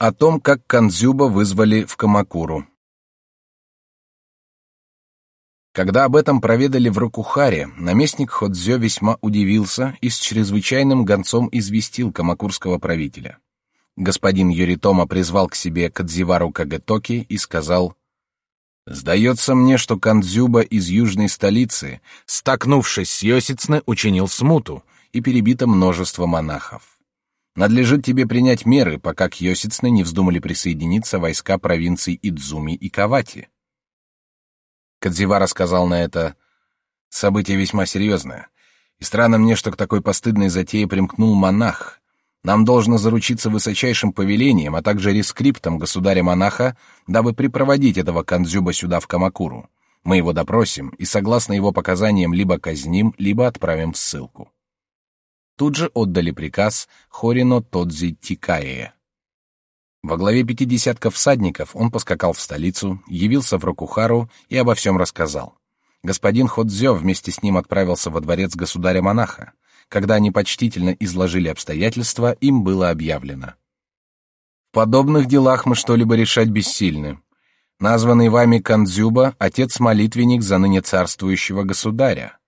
О том, как Канзюба вызвали в Камакуру. Когда об этом проведали в Рокухаре, наместник Ходзё весьма удивился и с чрезвычайным гонцом известил камакурского правителя. Господин Юритома призвал к себе Кадзивару Кагетоки и сказал, «Сдается мне, что Кандзюба из южной столицы, столкнувшись с Йосицне, учинил смуту и перебито множество монахов. Надлежит тебе принять меры, пока к Йосицне не вздумали присоединиться войска провинций Идзуми и Кавати. Кадзивара сказал на это, «Событие весьма серьезное, и странно мне, что к такой постыдной затее примкнул монах. Нам должно заручиться высочайшим повелением, а также рескриптом государя-монаха, дабы припроводить этого Кандзюба сюда, в Камакуру. Мы его допросим и, согласно его показаниям, либо казним, либо отправим в ссылку». Тут же отдали приказ Хорино Тодзи Тикаe. Во главе пяти десятков всадников он поскакал в столицу, явился в Рокухару и обо всем рассказал. Господин Ходзё вместе с ним отправился во дворец государя-монаха. Когда они почтительно изложили обстоятельства, им было объявлено. В подобных делах мы что-либо решать бессильны. Названный вами Кандзюба — отец-молитвенник за ныне царствующего государя.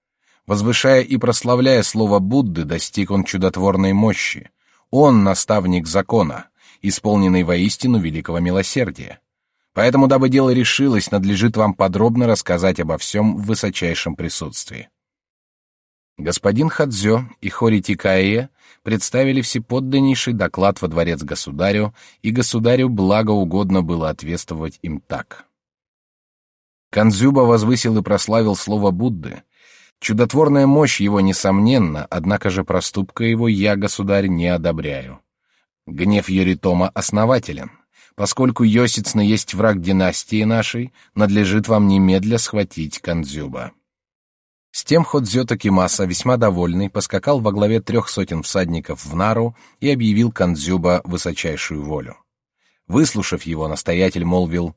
Возвышая и прославляя слово Будды, достиг он чудотворной мощи. Он — наставник закона, исполненный воистину великого милосердия. Поэтому, дабы дело решилось, надлежит вам подробно рассказать обо всем в высочайшем присутствии. Господин Хадзё и Хори Тикаэ представили всеподданнейший доклад во дворец государю, и государю благоугодно было ответствовать им так. Канзюба возвысил и прославил слово Будды, Чудотворная мощь его несомненна, однако же проступка его я, государь, не одобряю. Гнев Еритома основателен. Поскольку Йосицна есть враг династии нашей, надлежит вам немедля схватить Канзюба. С тем Ходзё Такимаса, весьма довольный, поскакал во главе трех сотен всадников в Нару и объявил Канзюба высочайшую волю. Выслушав его, настоятель молвил,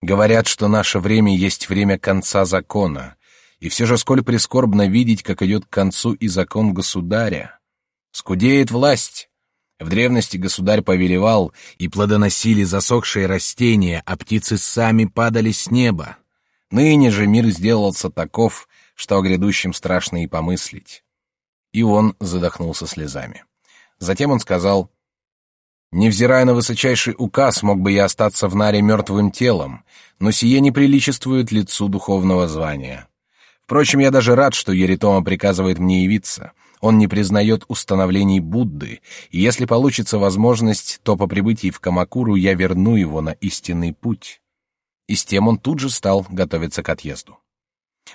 «Говорят, что наше время есть время конца закона, и все же сколь прискорбно видеть, как идет к концу и закон государя. Скудеет власть. В древности государь повелевал, и плодоносили засохшие растения, а птицы сами падали с неба. Ныне же мир сделался таков, что о грядущем страшно и помыслить. И он задохнулся слезами. Затем он сказал, «Невзирая на высочайший указ, мог бы я остаться в наре мертвым телом, но сие не приличествует лицу духовного звания. Впрочем, я даже рад, что Еритома приказывает мне явиться. Он не признает установлений Будды, и если получится возможность, то по прибытии в Камакуру я верну его на истинный путь. И с тем он тут же стал готовиться к отъезду.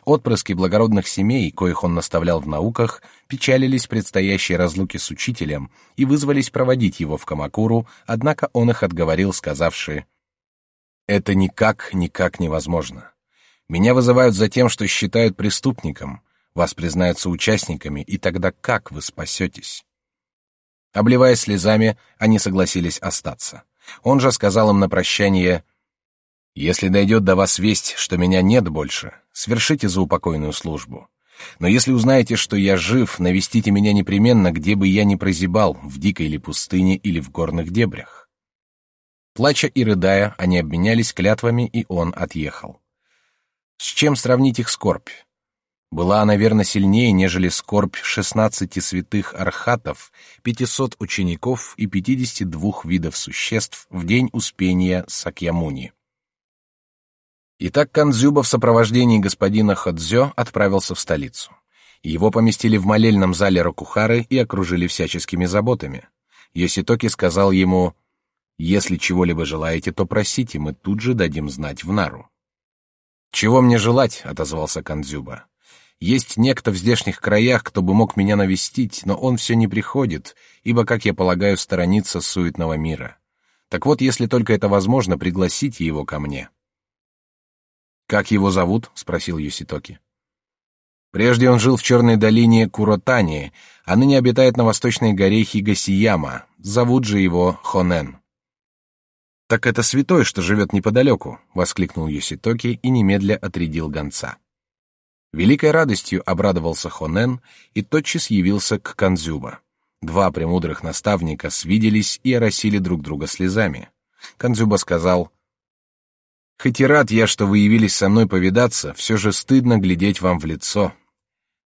Отпрыски благородных семей, коих он наставлял в науках, печалились предстоящей разлуке с учителем и вызвались проводить его в Камакуру, однако он их отговорил, сказавши, «Это никак, никак невозможно. Меня вызывают за тем, что считают преступником, вас признаются участниками, и тогда как вы спасетесь? Обливаясь слезами, они согласились остаться. Он же сказал им на прощание, «Если дойдет до вас весть, что меня нет больше, свершите заупокойную службу. Но если узнаете, что я жив, навестите меня непременно, где бы я ни прозябал, в дикой или пустыне, или в горных дебрях». Плача и рыдая, они обменялись клятвами, и он отъехал. С чем сравнить их скорбь? Была она, верно, сильнее, нежели скорбь шестнадцати святых архатов, пятисот учеников и пятидесяти двух видов существ в день успения Сакьямуни. Итак, Канзюба в сопровождении господина Ходзё отправился в столицу. Его поместили в молельном зале Рокухары и окружили всяческими заботами. Йоситоки сказал ему, «Если чего-либо желаете, то просите, мы тут же дадим знать в Нару». «Чего мне желать?» — отозвался Кандзюба. «Есть некто в здешних краях, кто бы мог меня навестить, но он все не приходит, ибо, как я полагаю, сторонится суетного мира. Так вот, если только это возможно, пригласите его ко мне». «Как его зовут?» — спросил Юситоки. Прежде он жил в черной долине Куротани, а ныне обитает на восточной горе Хигасияма. Зовут же его Хонен. «Так это святой, что живет неподалеку», — воскликнул Юситоки и немедля отрядил гонца. Великой радостью обрадовался Хонен и тотчас явился к Канзюба. Два премудрых наставника свиделись и оросили друг друга слезами. Кандзюба сказал, «Хоть и рад я, что вы явились со мной повидаться, все же стыдно глядеть вам в лицо.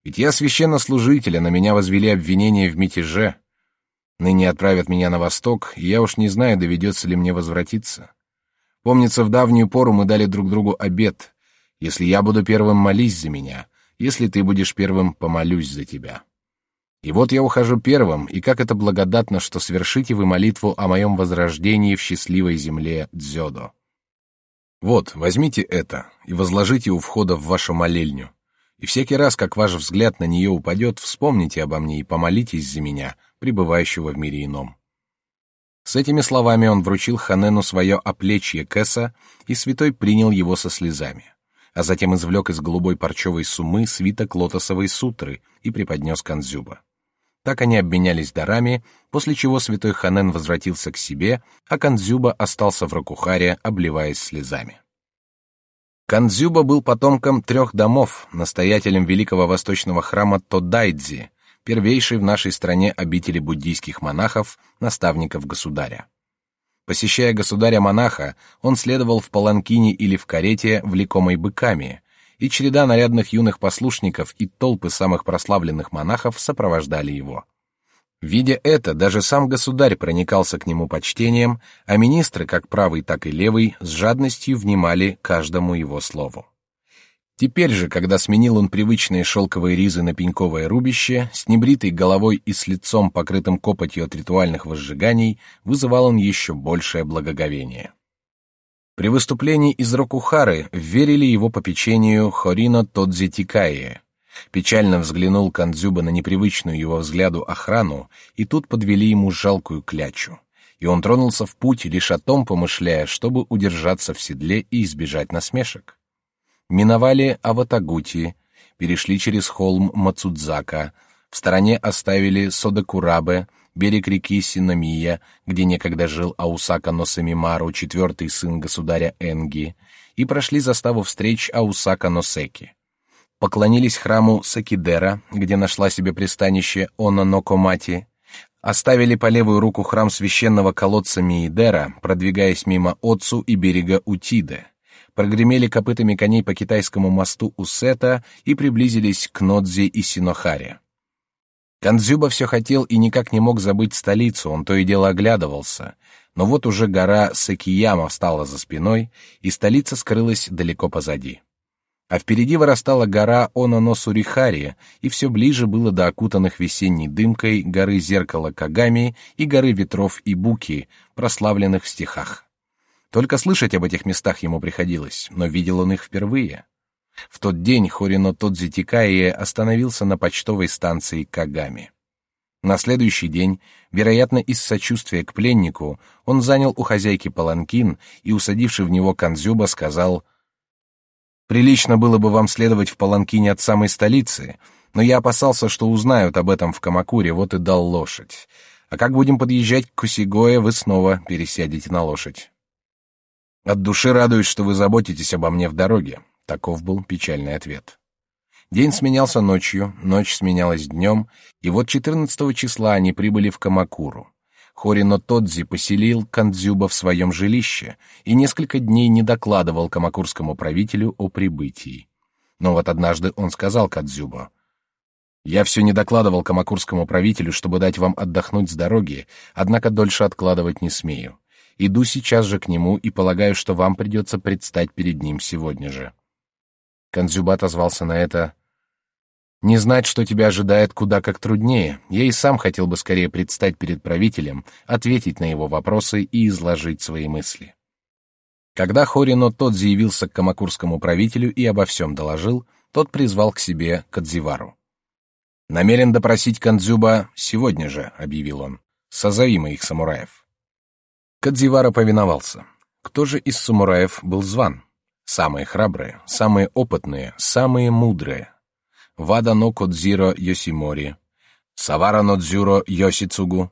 Ведь я священнослужитель, а на меня возвели обвинение в мятеже. Ныне отправят меня на восток, и я уж не знаю, доведется ли мне возвратиться. Помнится, в давнюю пору мы дали друг другу обет. Если я буду первым, молись за меня. Если ты будешь первым, помолюсь за тебя. И вот я ухожу первым, и как это благодатно, что свершите вы молитву о моем возрождении в счастливой земле Дзёдо. Вот, возьмите это и возложите у входа в вашу молельню. И всякий раз, как ваш взгляд на нее упадет, вспомните обо мне и помолитесь за меня, пребывающего в мире ином. С этими словами он вручил Ханену свое оплечье Кэса, и святой принял его со слезами, а затем извлек из голубой парчевой сумы свиток лотосовой сутры и преподнес Канзюба. Так они обменялись дарами, после чего святой Ханен возвратился к себе, а Канзюба остался в Ракухаре, обливаясь слезами. Канзюба был потомком трех домов, настоятелем великого восточного храма Тодайдзи, первейшей в нашей стране обители буддийских монахов, наставников государя. Посещая государя-монаха, он следовал в паланкине или в карете, влекомой быками, и череда нарядных юных послушников и толпы самых прославленных монахов сопровождали его. Видя это, даже сам государь проникался к нему почтением, а министры, как правый, так и левый, с жадностью внимали каждому его слову. Теперь же, когда сменил он привычные шелковые ризы на пеньковое рубище, с небритой головой и с лицом, покрытым копотью от ритуальных возжиганий, вызывал он еще большее благоговение. При выступлении из Рокухары верили его попечению Хорино Тодзитикае, Печально взглянул Кандзюба на непривычную его взгляду охрану, и тут подвели ему жалкую клячу. И он тронулся в путь, лишь о том помышляя, чтобы удержаться в седле и избежать насмешек. Миновали Аватагути, перешли через холм Мацудзака, в стороне оставили Содакурабе, берег реки Синамия, где некогда жил Аусака Носемимару, четвертый сын государя Энги, и прошли заставу встреч Аусака Носеки поклонились храму Сакидера, где нашла себе пристанище Ононокомати, оставили по левую руку храм священного колодца Миидера, продвигаясь мимо Отцу и берега Утиде, прогремели копытами коней по китайскому мосту Усета и приблизились к Нодзе и Синохаре. Канзюба все хотел и никак не мог забыть столицу, он то и дело оглядывался, но вот уже гора Сакияма встала за спиной, и столица скрылась далеко позади а впереди вырастала гора Ононосурихари, и все ближе было до окутанных весенней дымкой горы Зеркала Кагами и горы Ветров и Буки, прославленных в стихах. Только слышать об этих местах ему приходилось, но видел он их впервые. В тот день Хорино Тодзитикаи остановился на почтовой станции Кагами. На следующий день, вероятно, из сочувствия к пленнику, он занял у хозяйки паланкин и, усадивший в него Канзюба, сказал — Прилично было бы вам следовать в Паланкине от самой столицы, но я опасался, что узнают об этом в Камакуре, вот и дал лошадь. А как будем подъезжать к Кусигое, вы снова пересядете на лошадь. От души радуюсь, что вы заботитесь обо мне в дороге. Таков был печальный ответ. День сменялся ночью, ночь сменялась днем, и вот 14 числа они прибыли в Камакуру. Хорино Тодзи поселил Кандзюба в своем жилище и несколько дней не докладывал камакурскому правителю о прибытии. Но вот однажды он сказал Кадзюбо, «Я все не докладывал камакурскому правителю, чтобы дать вам отдохнуть с дороги, однако дольше откладывать не смею. Иду сейчас же к нему и полагаю, что вам придется предстать перед ним сегодня же». Кандзюба отозвался на это, не знать, что тебя ожидает, куда как труднее. Я и сам хотел бы скорее предстать перед правителем, ответить на его вопросы и изложить свои мысли. Когда Хорино тот заявился к камакурскому правителю и обо всем доложил, тот призвал к себе Кадзивару. «Намерен допросить Кандзюба сегодня же», — объявил он. «Созови моих самураев». Кадзивара повиновался. Кто же из самураев был зван? Самые храбрые, самые опытные, самые мудрые, Вада но Кодзиро Йосимори, Савара но Дзюро Йосицугу,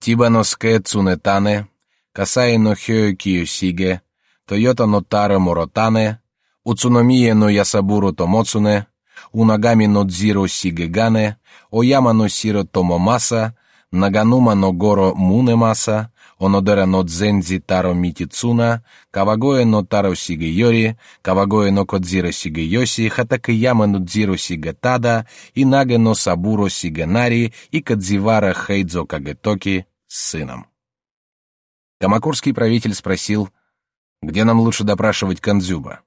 Тиба но Ске Цунетане, Касаи но Хёё Киосиге, Тойота но Таро Моротане, Уцуномие но Ясабуру Томоцуне, Унагами но Дзиро Сигегане, Ояма но Сиро Томомаса, Наганума но горо мунемаса, онодера но дзензи таро митицуна, кавагоэ но таро сигейори, кавагоэ но кодзиро сигейоси, хатакаяма но дзиро сигатада, и нага но сабуро сиганари, и кадзивара хейдзо кагетоки с сыном. Камакурский правитель спросил, где нам лучше допрашивать Кандзюба?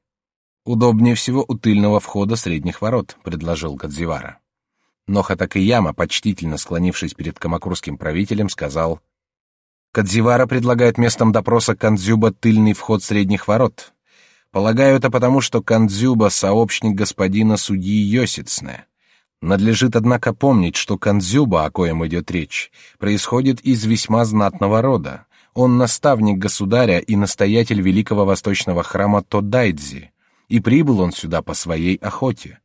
Удобнее всего у тыльного входа средних ворот, предложил Кадзивара. Но Хатакияма, почтительно склонившись перед камакурским правителем, сказал: Кадзивара предлагает местом допроса Кандзюба тыльный вход средних ворот. Полагаю, это потому, что Кандзюба сообщник господина судьи Йосицне. Надлежит, однако, помнить, что Кандзюба, о коем идет речь, происходит из весьма знатного рода. Он наставник государя и настоятель великого восточного храма Тодайдзи, и прибыл он сюда по своей охоте.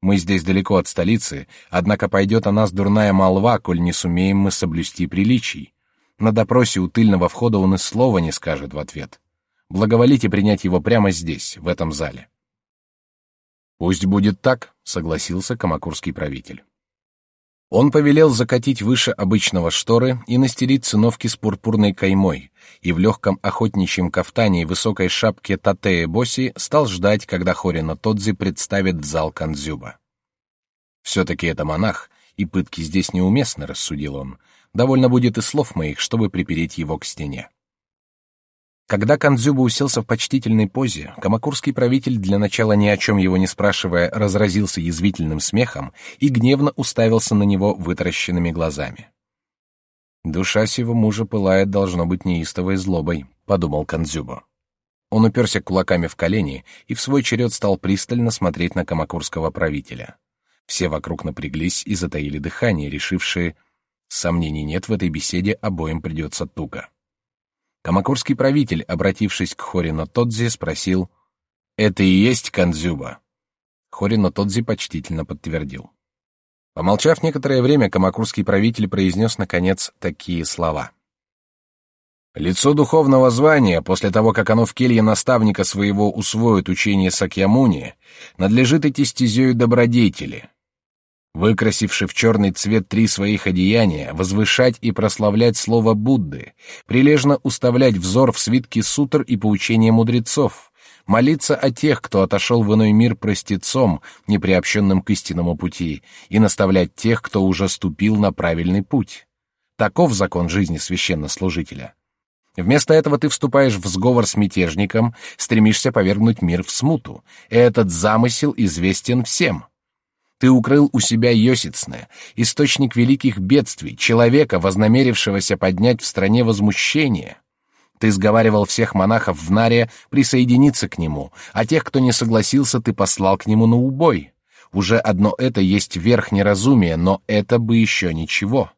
Мы здесь далеко от столицы, однако пойдет о нас дурная молва, коль не сумеем мы соблюсти приличий. На допросе у тыльного входа он и слова не скажет в ответ. Благоволите принять его прямо здесь, в этом зале. Пусть будет так, согласился камакурский правитель. Он повелел закатить выше обычного шторы и настелить циновки с пурпурной каймой, и в легком охотничьем кафтане и высокой шапке Татея Боси стал ждать, когда Хорина Тодзи представит в зал Канзюба. Все-таки это монах, и пытки здесь неуместны, рассудил он. Довольно будет и слов моих, чтобы припереть его к стене. Когда Кандзюба уселся в почтительной позе, камакурский правитель, для начала ни о чем его не спрашивая, разразился язвительным смехом и гневно уставился на него вытаращенными глазами. «Душа сего мужа пылает, должно быть, неистовой злобой», — подумал Кандзюба. Он уперся кулаками в колени и в свой черед стал пристально смотреть на камакурского правителя. Все вокруг напряглись и затаили дыхание, решившие, сомнений нет, в этой беседе обоим придется туго. Камакурский правитель, обратившись к Хорино Тодзи, спросил, «Это и есть Канзюба?» Хорино Тодзи почтительно подтвердил. Помолчав некоторое время, камакурский правитель произнес, наконец, такие слова. «Лицо духовного звания, после того, как оно в келье наставника своего усвоит учение Сакьямуни, надлежит идти стезею добродетели, выкрасивши в черный цвет три своих одеяния, возвышать и прославлять слово Будды, прилежно уставлять взор в свитки сутр и поучения мудрецов, молиться о тех, кто отошел в иной мир простецом, неприобщенным к истинному пути, и наставлять тех, кто уже ступил на правильный путь. Таков закон жизни священнослужителя. Вместо этого ты вступаешь в сговор с мятежником, стремишься повергнуть мир в смуту. Этот замысел известен всем — ты укрыл у себя Йосицне, источник великих бедствий, человека, вознамерившегося поднять в стране возмущение. Ты сговаривал всех монахов в Наре присоединиться к нему, а тех, кто не согласился, ты послал к нему на убой. Уже одно это есть верх неразумия, но это бы еще ничего.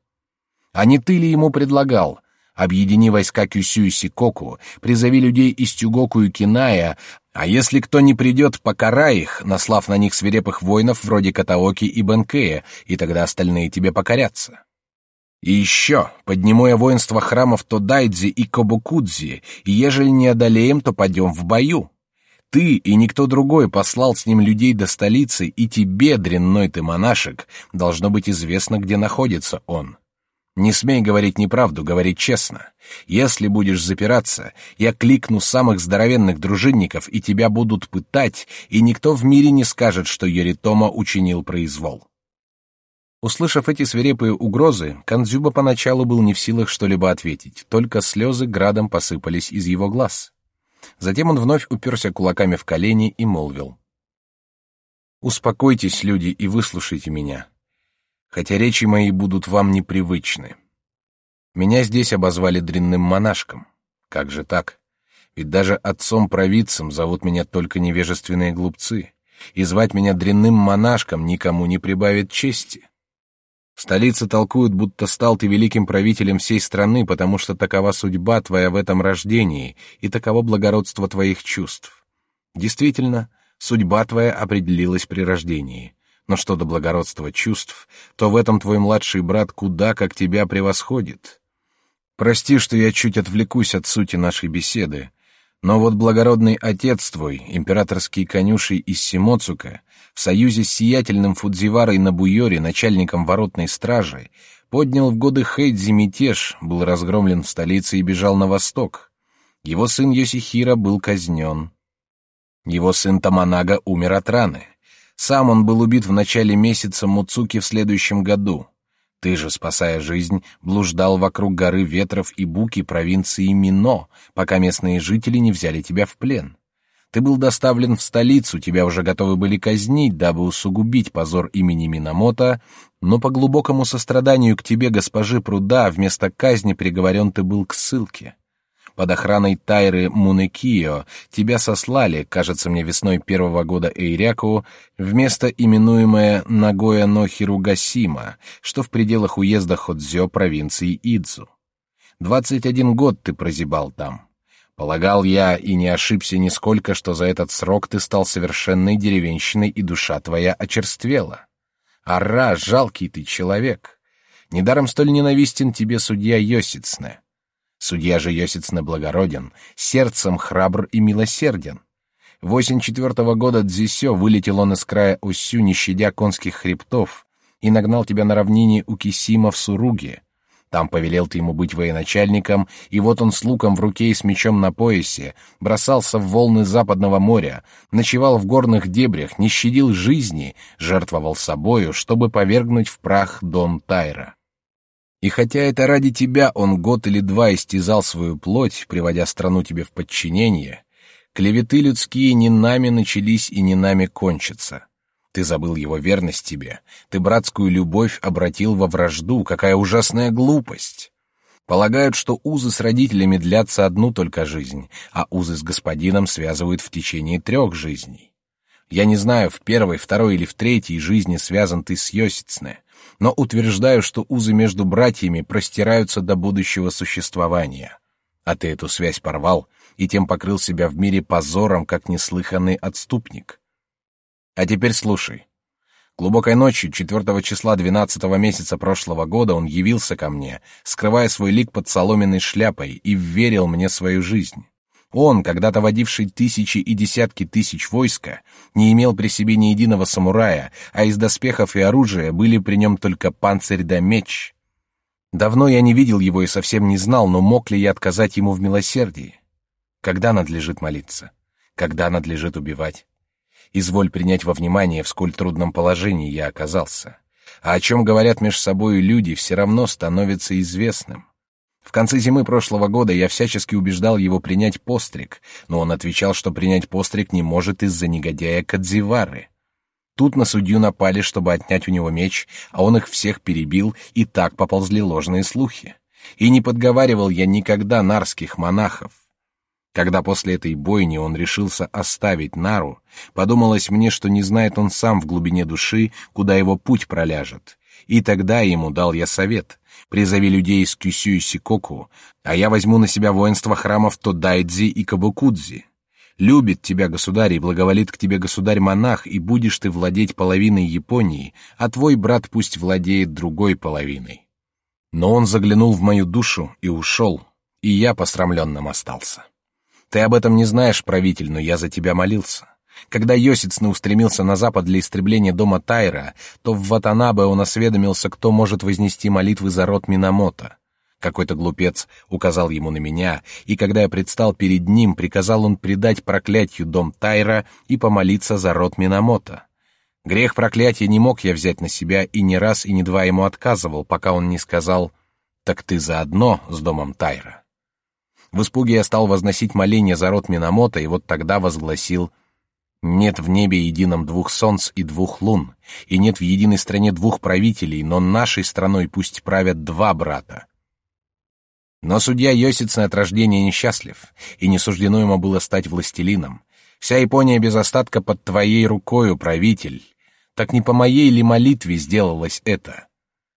А не ты ли ему предлагал? Объедини войска Кюсю и Сикоку, призови людей из Тюгоку и Киная, а если кто не придет, покарай их, наслав на них свирепых воинов вроде Катаоки и Бенкея, и тогда остальные тебе покорятся. И еще, подниму я воинство храмов Тодайдзи и Кобукудзи, и ежели не одолеем, то пойдем в бою. Ты и никто другой послал с ним людей до столицы, и тебе, дрянной ты монашек, должно быть известно, где находится он. Не смей говорить неправду, говори честно. Если будешь запираться, я кликну самых здоровенных дружинников, и тебя будут пытать, и никто в мире не скажет, что Еритома учинил произвол. Услышав эти свирепые угрозы, Канзюба поначалу был не в силах что-либо ответить, только слезы градом посыпались из его глаз. Затем он вновь уперся кулаками в колени и молвил. «Успокойтесь, люди, и выслушайте меня хотя речи мои будут вам непривычны. Меня здесь обозвали дрянным монашком. Как же так? Ведь даже отцом-провидцем зовут меня только невежественные глупцы, и звать меня дрянным монашком никому не прибавит чести. В столице толкуют, будто стал ты великим правителем всей страны, потому что такова судьба твоя в этом рождении и таково благородство твоих чувств. Действительно, судьба твоя определилась при рождении, но что до благородства чувств, то в этом твой младший брат куда как тебя превосходит. Прости, что я чуть отвлекусь от сути нашей беседы, Но вот благородный отец твой, императорский конюший из Симоцука, в союзе с сиятельным Фудзиварой Набуйори, начальником воротной стражи, поднял в годы Хэйдзи мятеж, был разгромлен в столице и бежал на восток. Его сын Йосихира был казнен. Его сын Таманага умер от раны. Сам он был убит в начале месяца Муцуки в следующем году. Ты же, спасая жизнь, блуждал вокруг горы ветров и буки провинции Мино, пока местные жители не взяли тебя в плен. Ты был доставлен в столицу, тебя уже готовы были казнить, дабы усугубить позор имени Минамото, но по глубокому состраданию к тебе, госпожи Пруда, вместо казни приговорен ты был к ссылке под охраной Тайры Мунекио тебя сослали, кажется мне, весной первого года Эйряку, в место, именуемое Нагоя-но-Хиругасима, что в пределах уезда Ходзё провинции Идзу. Двадцать один год ты прозябал там. Полагал я и не ошибся нисколько, что за этот срок ты стал совершенной деревенщиной и душа твоя очерствела. Ара, жалкий ты человек! Недаром столь ненавистен тебе судья Йосицне. Судья же Йосицне благороден, сердцем храбр и милосерден. В осень четвертого года Дзисё вылетел он из края Осю, не щадя конских хребтов, и нагнал тебя на равнине у Кисима в Суруге. Там повелел ты ему быть военачальником, и вот он с луком в руке и с мечом на поясе бросался в волны западного моря, ночевал в горных дебрях, не щадил жизни, жертвовал собою, чтобы повергнуть в прах дом Тайра. И хотя это ради тебя он год или два истязал свою плоть, приводя страну тебе в подчинение, клеветы людские не нами начались и не нами кончатся. Ты забыл его верность тебе, ты братскую любовь обратил во вражду, какая ужасная глупость. Полагают, что узы с родителями длятся одну только жизнь, а узы с господином связывают в течение трех жизней. Я не знаю, в первой, второй или в третьей жизни связан ты с Йосицне но утверждаю, что узы между братьями простираются до будущего существования. А ты эту связь порвал и тем покрыл себя в мире позором, как неслыханный отступник. А теперь слушай. Глубокой ночью, 4 числа 12 месяца прошлого года, он явился ко мне, скрывая свой лик под соломенной шляпой, и верил мне свою жизнь. Он, когда-то водивший тысячи и десятки тысяч войска, не имел при себе ни единого самурая, а из доспехов и оружия были при нем только панцирь да меч. Давно я не видел его и совсем не знал, но мог ли я отказать ему в милосердии? Когда надлежит молиться? Когда надлежит убивать? Изволь принять во внимание, в сколь трудном положении я оказался. А о чем говорят между собой люди, все равно становится известным. В конце зимы прошлого года я всячески убеждал его принять постриг, но он отвечал, что принять постриг не может из-за негодяя Кадзивары. Тут на судью напали, чтобы отнять у него меч, а он их всех перебил, и так поползли ложные слухи. И не подговаривал я никогда нарских монахов. Когда после этой бойни он решился оставить Нару, подумалось мне, что не знает он сам в глубине души, куда его путь проляжет. И тогда ему дал я совет Призови людей из Кюсю и Сикоку, а я возьму на себя воинство храмов Тодайдзи и Кабукудзи. Любит тебя государь и благоволит к тебе государь-монах, и будешь ты владеть половиной Японии, а твой брат пусть владеет другой половиной. Но он заглянул в мою душу и ушел, и я посрамленным остался. Ты об этом не знаешь, правитель, но я за тебя молился. Когда Йосицны устремился на запад для истребления дома Тайра, то в Ватанабе он осведомился, кто может вознести молитвы за род Минамото. Какой-то глупец указал ему на меня, и когда я предстал перед ним, приказал он предать проклятию дом Тайра и помолиться за род Минамото. Грех проклятия не мог я взять на себя, и не раз и не два ему отказывал, пока он не сказал «Так ты заодно с домом Тайра». В испуге я стал возносить моление за род Минамото, и вот тогда возгласил — нет в небе едином двух солнц и двух лун, и нет в единой стране двух правителей, но нашей страной пусть правят два брата. Но судья Йосицын от рождения несчастлив, и не суждено ему было стать властелином. Вся Япония без остатка под твоей рукою, правитель. Так не по моей ли молитве сделалось это?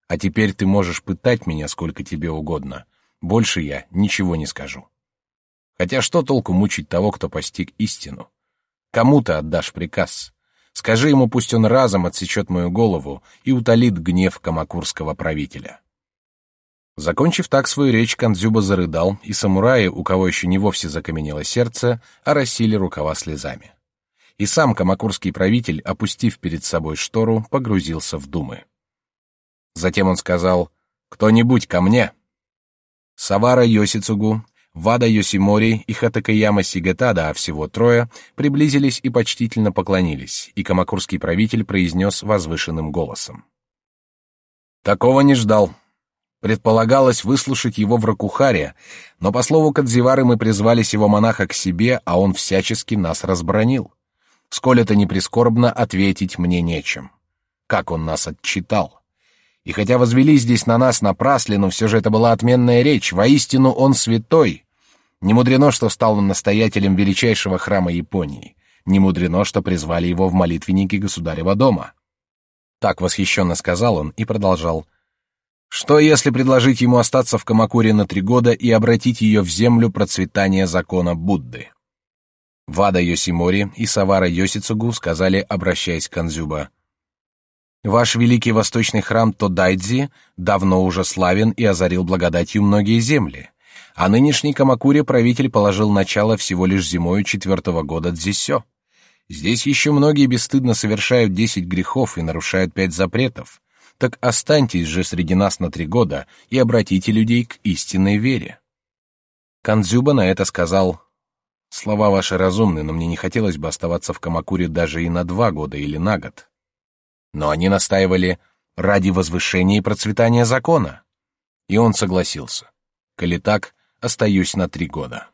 А теперь ты можешь пытать меня сколько тебе угодно. Больше я ничего не скажу. Хотя что толку мучить того, кто постиг истину? Кому ты отдашь приказ? Скажи ему, пусть он разом отсечет мою голову и утолит гнев камакурского правителя. Закончив так свою речь, Кандзюба зарыдал, и самураи, у кого еще не вовсе закаменело сердце, оросили рукава слезами. И сам камакурский правитель, опустив перед собой штору, погрузился в думы. Затем он сказал «Кто-нибудь ко мне!» Савара Йосицугу, Вада Йосимори и Хатакаяма Сигетада, а всего трое, приблизились и почтительно поклонились, и камакурский правитель произнес возвышенным голосом. «Такого не ждал. Предполагалось выслушать его в Ракухаре, но по слову Кадзивары мы призвали сего монаха к себе, а он всячески нас разбронил. Сколь это не прискорбно, ответить мне нечем. Как он нас отчитал. И хотя возвели здесь на нас напраслину, все же это была отменная речь, воистину он святой, не мудрено, что стал он настоятелем величайшего храма Японии. Не мудрено, что призвали его в молитвенники государева дома. Так восхищенно сказал он и продолжал. Что, если предложить ему остаться в Камакуре на три года и обратить ее в землю процветания закона Будды? Вада Йосимори и Савара Йосицугу сказали, обращаясь к Канзюба. «Ваш великий восточный храм Тодайдзи давно уже славен и озарил благодатью многие земли а нынешний Камакуре правитель положил начало всего лишь зимою четвертого года Дзисё. Здесь еще многие бесстыдно совершают десять грехов и нарушают пять запретов. Так останьтесь же среди нас на три года и обратите людей к истинной вере. Канзюба на это сказал: "Слова ваши разумны, но мне не хотелось бы оставаться в Камакуре даже и на два года или на год". Но они настаивали ради возвышения и процветания закона, и он согласился. Коли так, остаюсь на три года.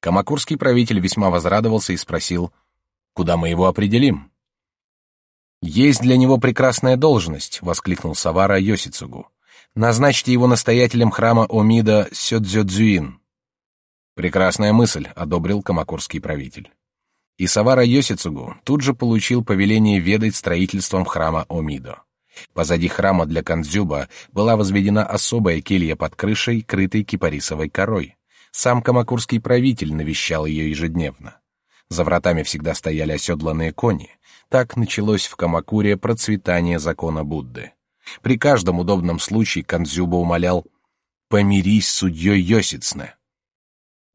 Камакурский правитель весьма возрадовался и спросил, куда мы его определим? Есть для него прекрасная должность, воскликнул Савара Йосицугу. Назначьте его настоятелем храма Омида Сёдзёдзюин. Прекрасная мысль, одобрил камакурский правитель. И Савара Йосицугу тут же получил повеление ведать строительством храма Омидо. Позади храма для Кандзюба была возведена особая келья под крышей, крытой кипарисовой корой. Сам камакурский правитель навещал ее ежедневно. За вратами всегда стояли оседланные кони. Так началось в Камакуре процветание закона Будды. При каждом удобном случае Кандзюба умолял «Помирись с судьей Йосицне».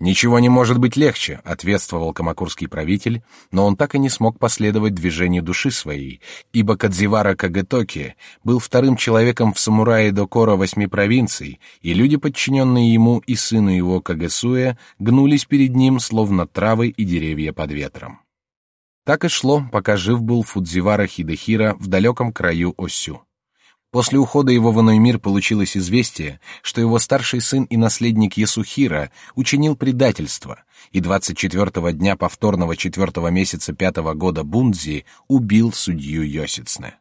Ничего не может быть легче, ответствовал камакурский правитель, но он так и не смог последовать движению души своей, ибо Кадзивара Кагетоки был вторым человеком в самурае Докора восьми провинций, и люди, подчиненные ему и сыну его Кагесуэ, гнулись перед ним, словно травы и деревья под ветром. Так и шло, пока жив был Фудзивара Хидехира в далеком краю Осю. После ухода его в иной мир получилось известие, что его старший сын и наследник Ясухира учинил предательство, и 24-го дня повторного четвертого месяца пятого года Бунзи убил судью Йосицне.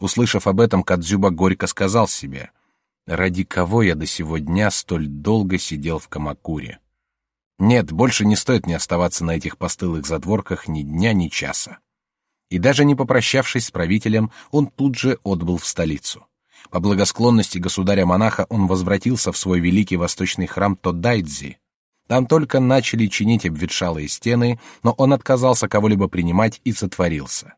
Услышав об этом, Кадзюба горько сказал себе, «Ради кого я до сего дня столь долго сидел в Камакуре? Нет, больше не стоит мне оставаться на этих постылых задворках ни дня, ни часа и даже не попрощавшись с правителем, он тут же отбыл в столицу. По благосклонности государя-монаха он возвратился в свой великий восточный храм Тодайдзи. Там только начали чинить обветшалые стены, но он отказался кого-либо принимать и сотворился.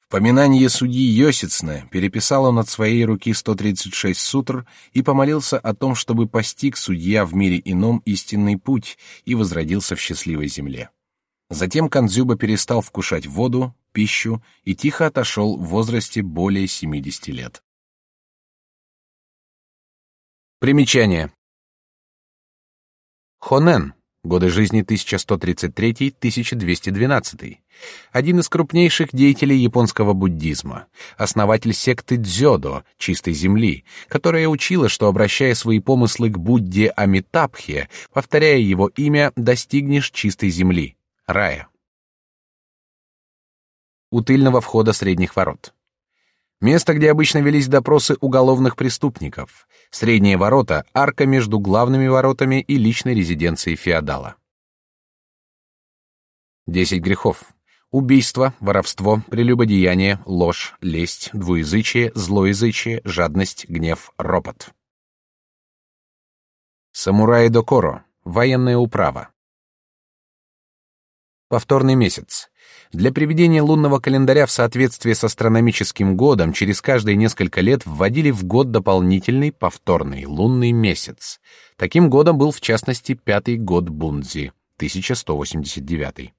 В поминание судьи Йосицне переписал он от своей руки 136 сутр и помолился о том, чтобы постиг судья в мире ином истинный путь и возродился в счастливой земле. Затем Канзюба перестал вкушать воду, пищу и тихо отошел в возрасте более 70 лет. Примечание. Хонен. Годы жизни 1133-1212. Один из крупнейших деятелей японского буддизма, основатель секты Дзёдо, чистой земли, которая учила, что обращая свои помыслы к Будде Амитабхе, повторяя его имя, достигнешь чистой земли рая. У тыльного входа средних ворот. Место, где обычно велись допросы уголовных преступников. Средние ворота — арка между главными воротами и личной резиденцией феодала. Десять грехов. Убийство, воровство, прелюбодеяние, ложь, лесть, двуязычие, злоязычие, жадность, гнев, ропот. Самураи Докоро. Военная управа. Повторный месяц. Для приведения лунного календаря в соответствие с астрономическим годом через каждые несколько лет вводили в год дополнительный повторный лунный месяц. Таким годом был в частности пятый год Бунзи, 1189.